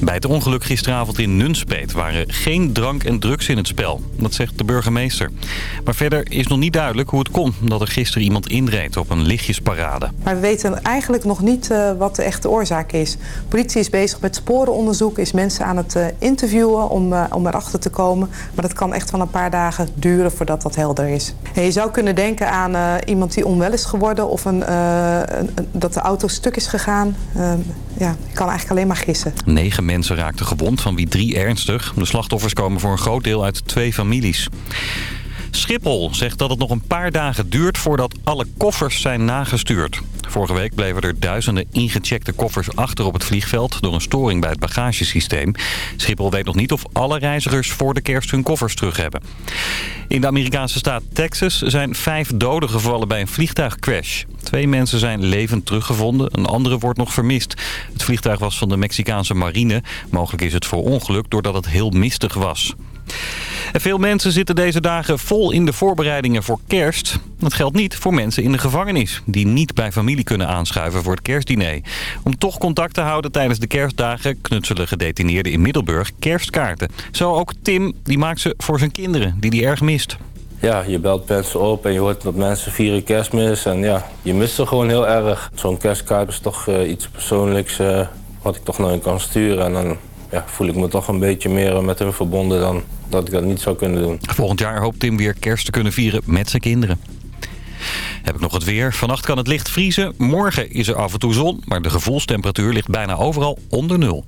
Bij het ongeluk gisteravond in Nunspeet waren geen drank en drugs in het spel. Dat zegt de burgemeester. Maar verder is nog niet duidelijk hoe het kon dat er gisteren iemand inreed op een lichtjesparade. Maar we weten eigenlijk nog niet uh, wat de echte oorzaak is. De politie is bezig met sporenonderzoek, is mensen aan het uh, interviewen om, uh, om erachter te komen. Maar dat kan echt wel een paar dagen duren voordat dat helder is. En je zou kunnen denken aan iemand die onwel is geworden of een, een, dat de auto stuk is gegaan. Ja, ik kan eigenlijk alleen maar gissen. Negen mensen raakten gewond, van wie drie ernstig. De slachtoffers komen voor een groot deel uit twee families. Schiphol zegt dat het nog een paar dagen duurt voordat alle koffers zijn nagestuurd. Vorige week bleven er duizenden ingecheckte koffers achter op het vliegveld... door een storing bij het bagagesysteem. Schiphol weet nog niet of alle reizigers voor de kerst hun koffers terug hebben. In de Amerikaanse staat Texas zijn vijf doden gevallen bij een vliegtuigcrash. Twee mensen zijn levend teruggevonden, een andere wordt nog vermist. Het vliegtuig was van de Mexicaanse marine. Mogelijk is het voor ongeluk doordat het heel mistig was. Veel mensen zitten deze dagen vol in de voorbereidingen voor kerst. Dat geldt niet voor mensen in de gevangenis... die niet bij familie kunnen aanschuiven voor het kerstdiner. Om toch contact te houden tijdens de kerstdagen... knutselen gedetineerden in Middelburg kerstkaarten. Zo ook Tim, die maakt ze voor zijn kinderen, die die erg mist. Ja, je belt mensen op en je hoort dat mensen vieren kerstmis. En ja, je mist ze gewoon heel erg. Zo'n kerstkaart is toch uh, iets persoonlijks... Uh, wat ik toch naar hen kan sturen. En dan ja, voel ik me toch een beetje meer met hun verbonden dan dat ik dat niet zou kunnen doen. Volgend jaar hoopt Tim weer kerst te kunnen vieren met zijn kinderen. Heb ik nog het weer. Vannacht kan het licht vriezen. Morgen is er af en toe zon, maar de gevoelstemperatuur ligt bijna overal onder nul.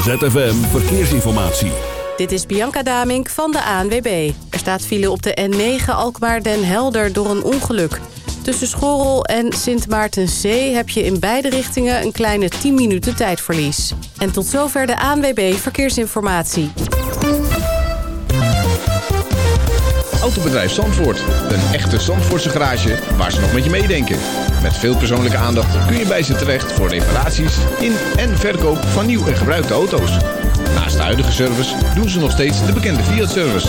ZFM Verkeersinformatie. Dit is Bianca Damink van de ANWB. Er staat file op de N9 Alkmaar Den Helder door een ongeluk. Tussen Schorrel en Sint Maartenzee heb je in beide richtingen een kleine 10 minuten tijdverlies. En tot zover de ANWB Verkeersinformatie. Autobedrijf Zandvoort. Een echte Zandvoortse garage waar ze nog met je meedenken. Met veel persoonlijke aandacht kun je bij ze terecht voor reparaties in en verkoop van nieuw en gebruikte auto's. Naast de huidige service doen ze nog steeds de bekende Fiat-service.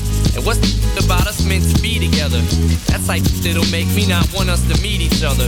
And what's the about us meant to be together? That's like that'll make me not want us to meet each other.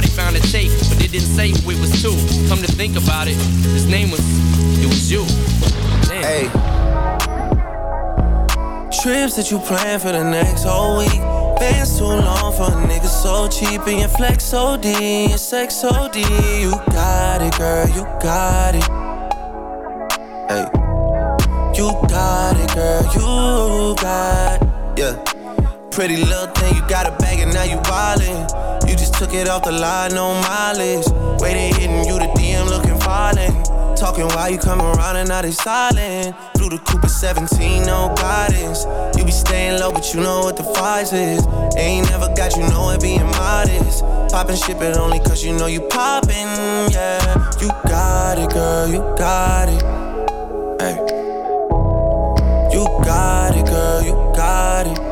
found a but they didn't say who it was to. Come to think about it, his name was, it was you. Damn. Hey. Trips that you plan for the next whole week. Bands too long for a nigga so cheap and your flex OD, your sex OD. You got it, girl, you got it. Hey. You got it, girl, you got it. Yeah. Pretty little thing, you got a bag and now you wildin'. You just took it off the line, no mileage. Waiting, hitting you the DM looking violent. Talking while you come around and now they silent. Through the Cooper 17, no guidance. You be staying low, but you know what the price is. Ain't never got you know it being modest. Poppin' shit, but only cause you know you poppin', yeah. You got it, girl, you got it. Hey. You got it, girl, you got it.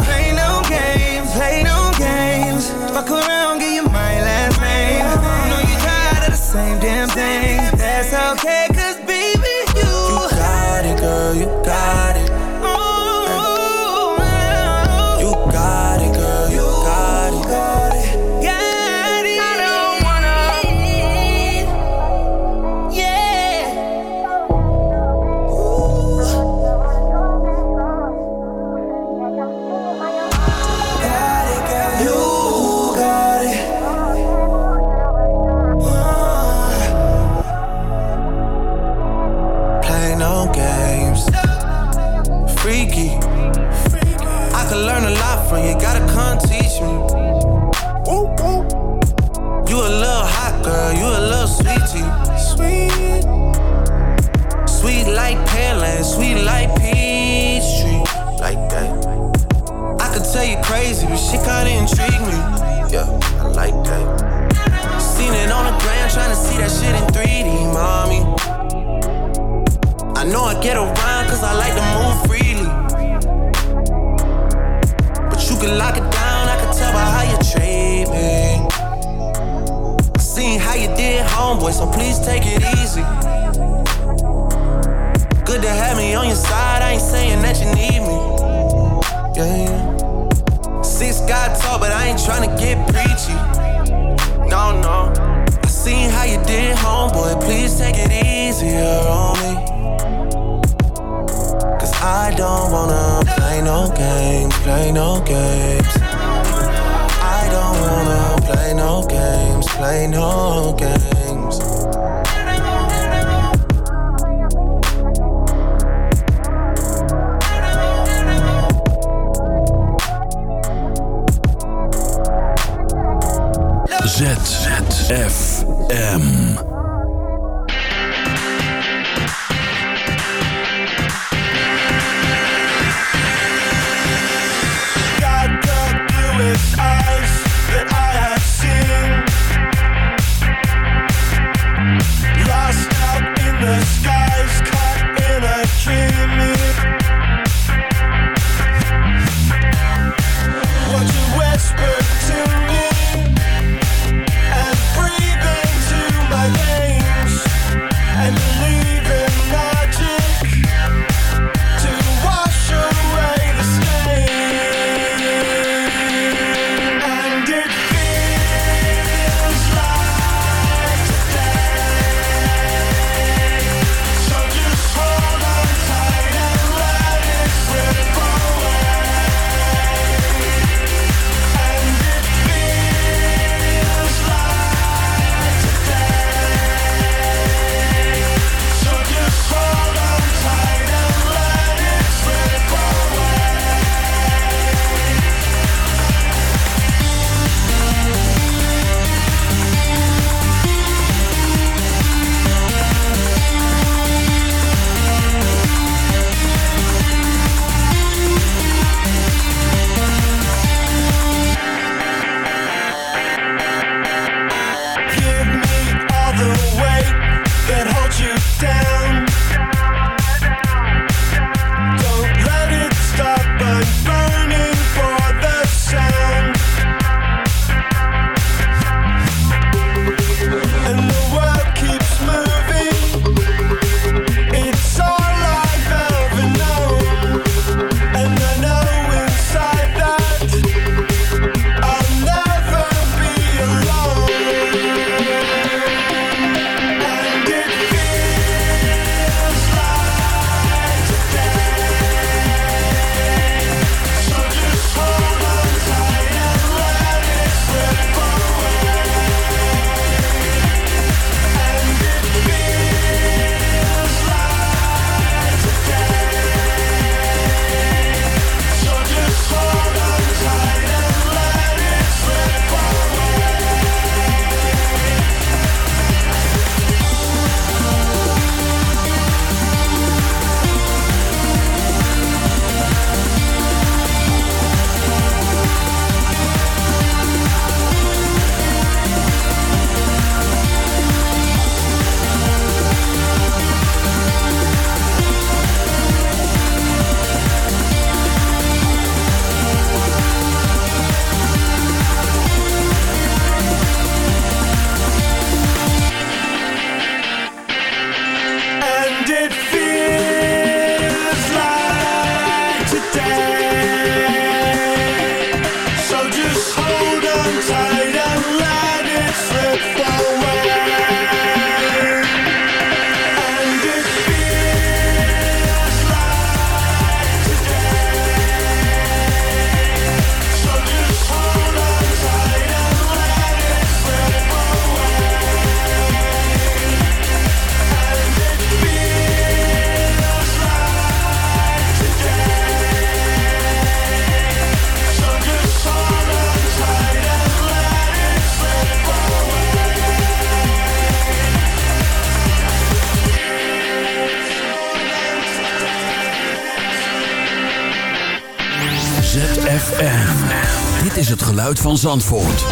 van Zandvoort.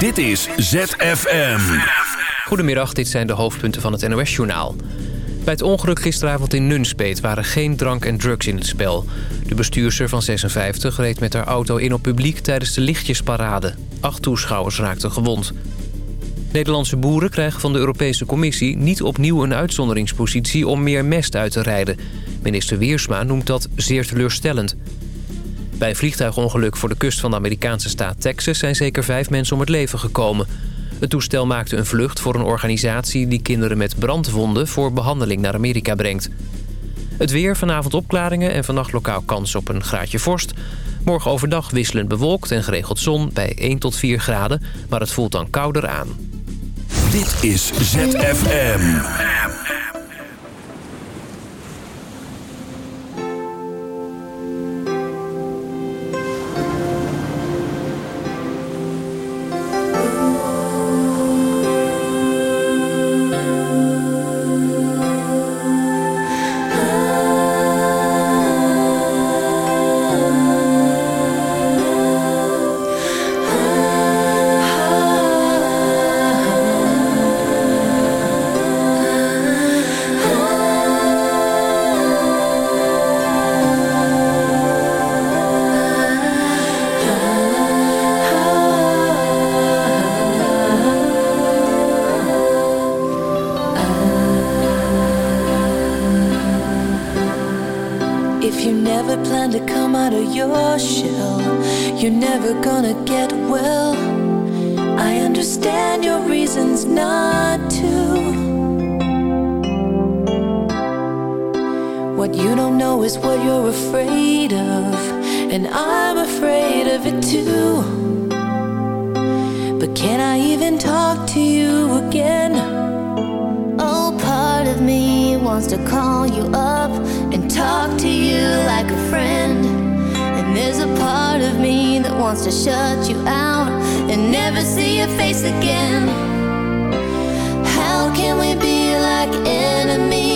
Dit is ZFM. Goedemiddag, dit zijn de hoofdpunten van het NOS-journaal. Bij het ongeluk gisteravond in Nunspeet waren geen drank en drugs in het spel. De bestuurster van 56 reed met haar auto in op publiek tijdens de lichtjesparade. Acht toeschouwers raakten gewond. Nederlandse boeren krijgen van de Europese Commissie niet opnieuw een uitzonderingspositie om meer mest uit te rijden. Minister Wiersma noemt dat zeer teleurstellend. Bij vliegtuigongeluk voor de kust van de Amerikaanse staat Texas zijn zeker vijf mensen om het leven gekomen. Het toestel maakte een vlucht voor een organisatie die kinderen met brandwonden voor behandeling naar Amerika brengt. Het weer, vanavond opklaringen en vannacht lokaal kans op een graadje vorst. Morgen overdag wisselend bewolkt en geregeld zon bij 1 tot 4 graden, maar het voelt dan kouder aan. Dit is ZFM. What you're afraid of, and I'm afraid of it too. But can I even talk to you again? Oh, part of me wants to call you up and talk to you like a friend. And there's a part of me that wants to shut you out and never see your face again. How can we be like enemies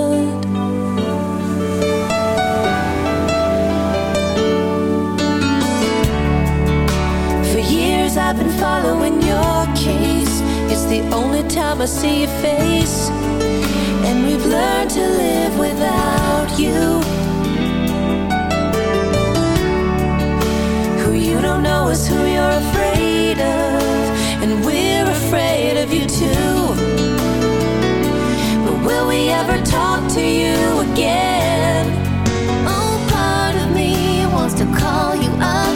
I've been following your case. It's the only time I see your face. And we've learned to live without you. Who you don't know is who you're afraid of. And we're afraid of you too. But will we ever talk to you again? Oh, part of me wants to call you up,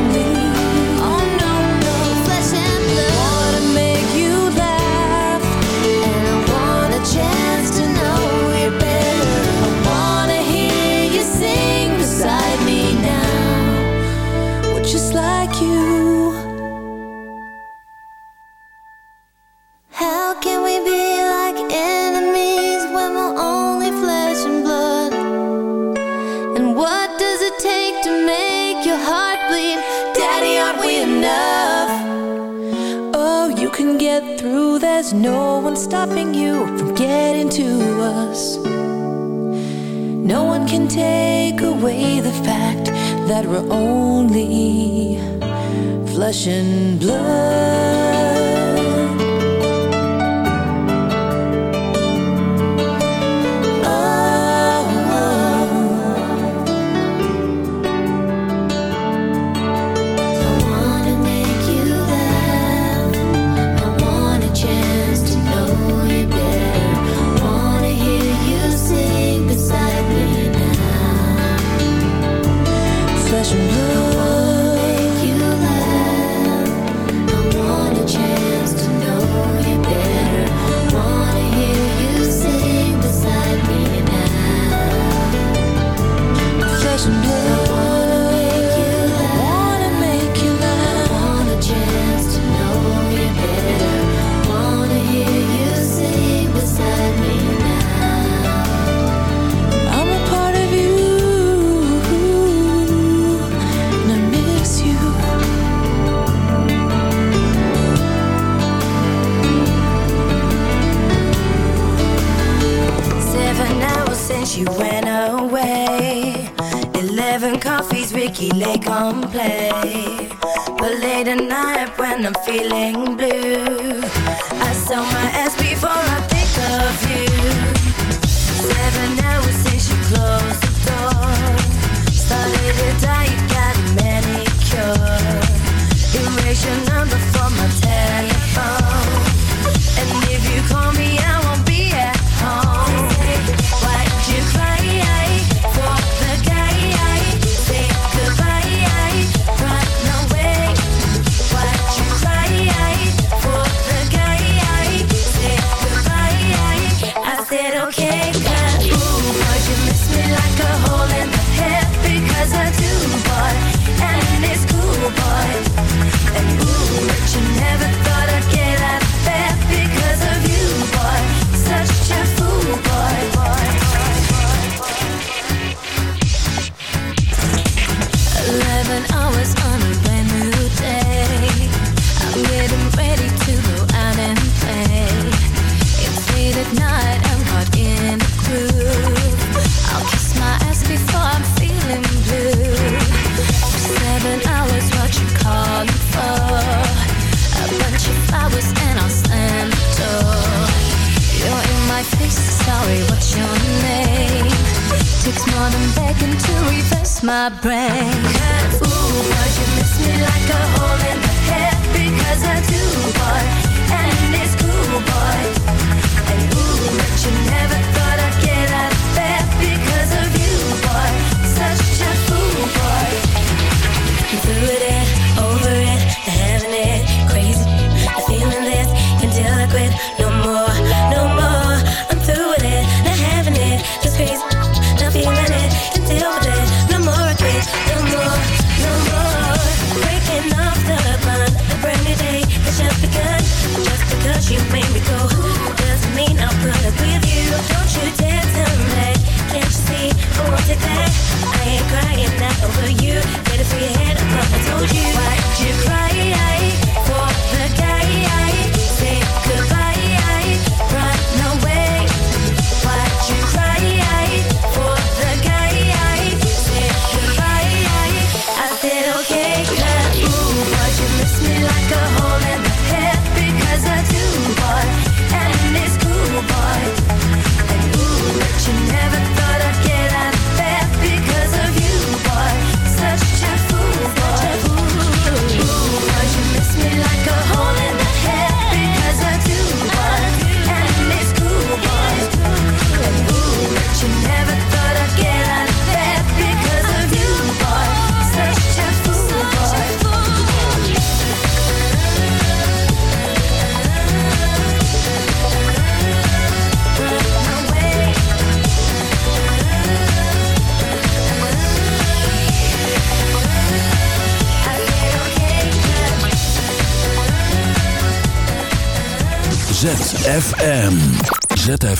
and blood. Play. But late at night when I'm feeling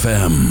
ZFM.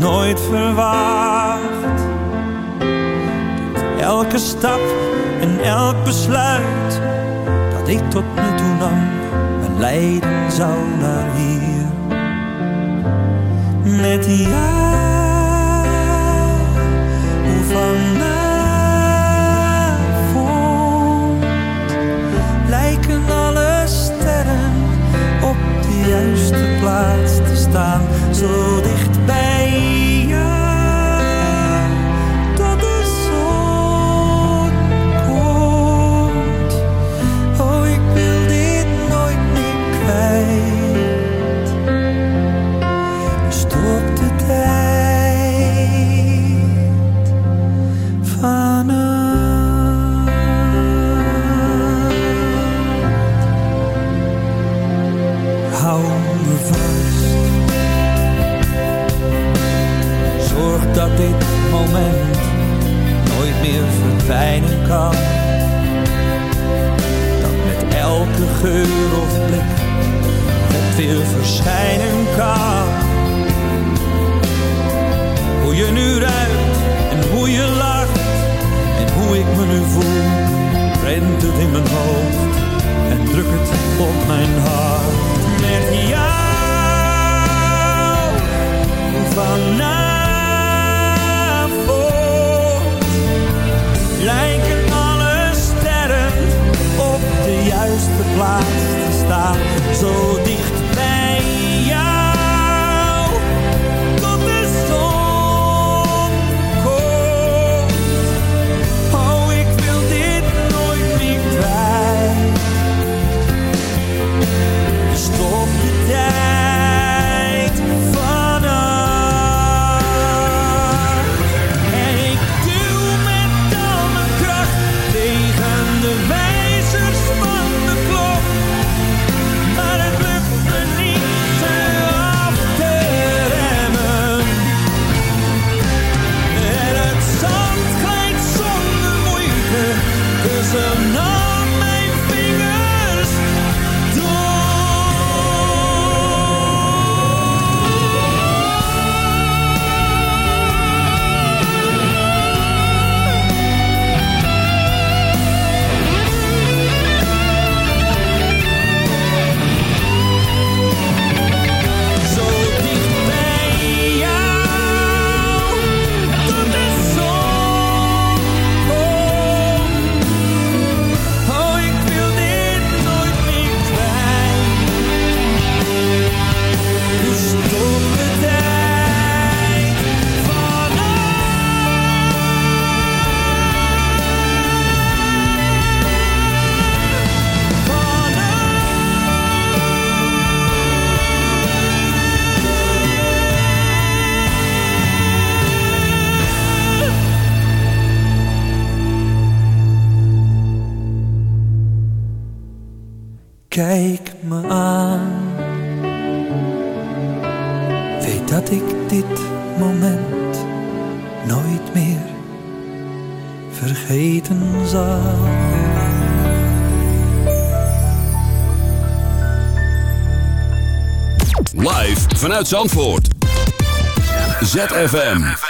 nooit verwacht. Elke stap en elk besluit dat ik tot nu toe nam, mijn lijden zou naar hier. Met jou, hoe vanavond lijken alle sterren op de juiste plaats te staan, zo dicht Zandvoort. ZFM.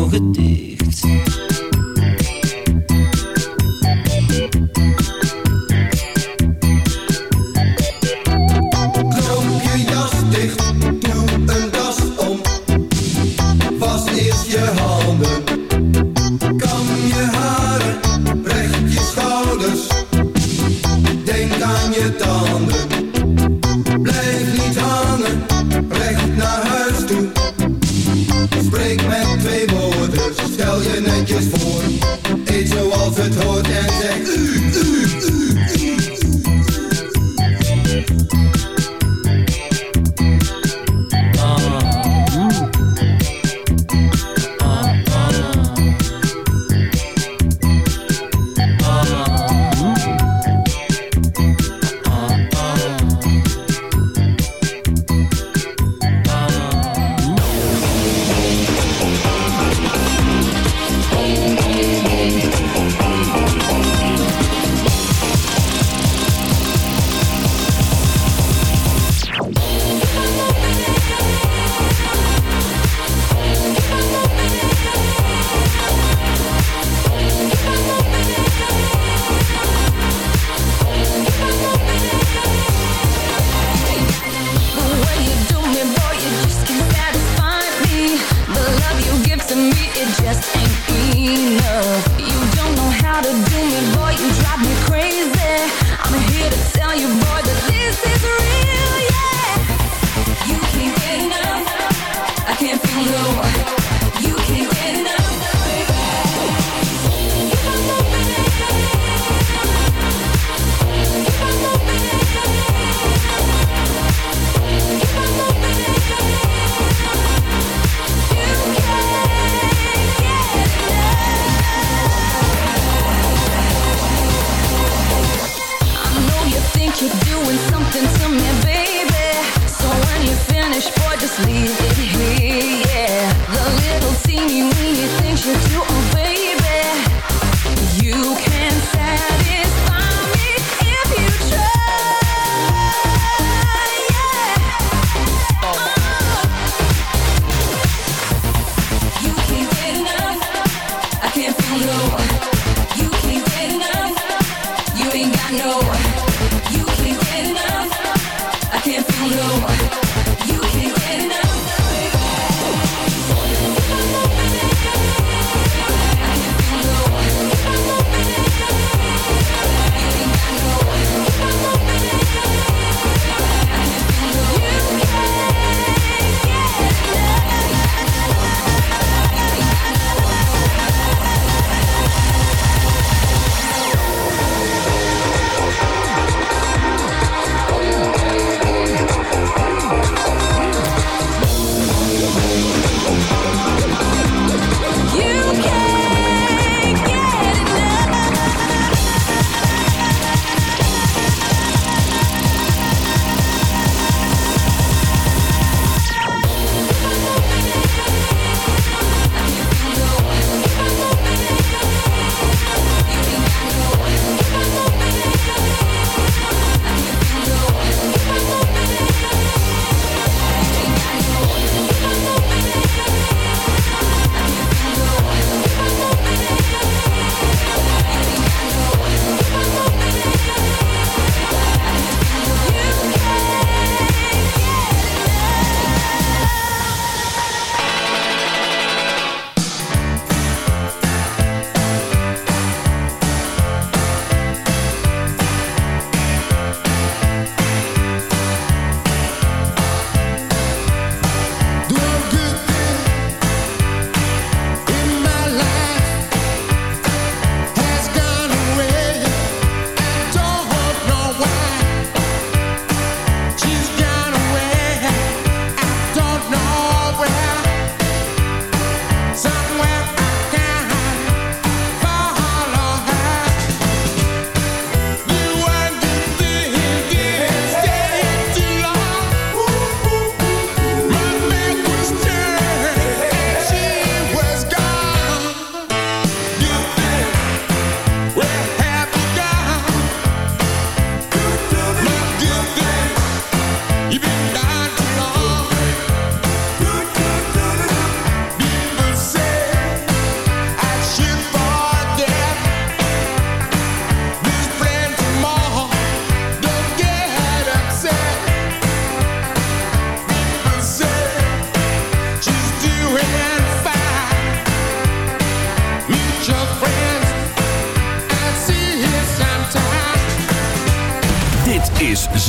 ogen dicht.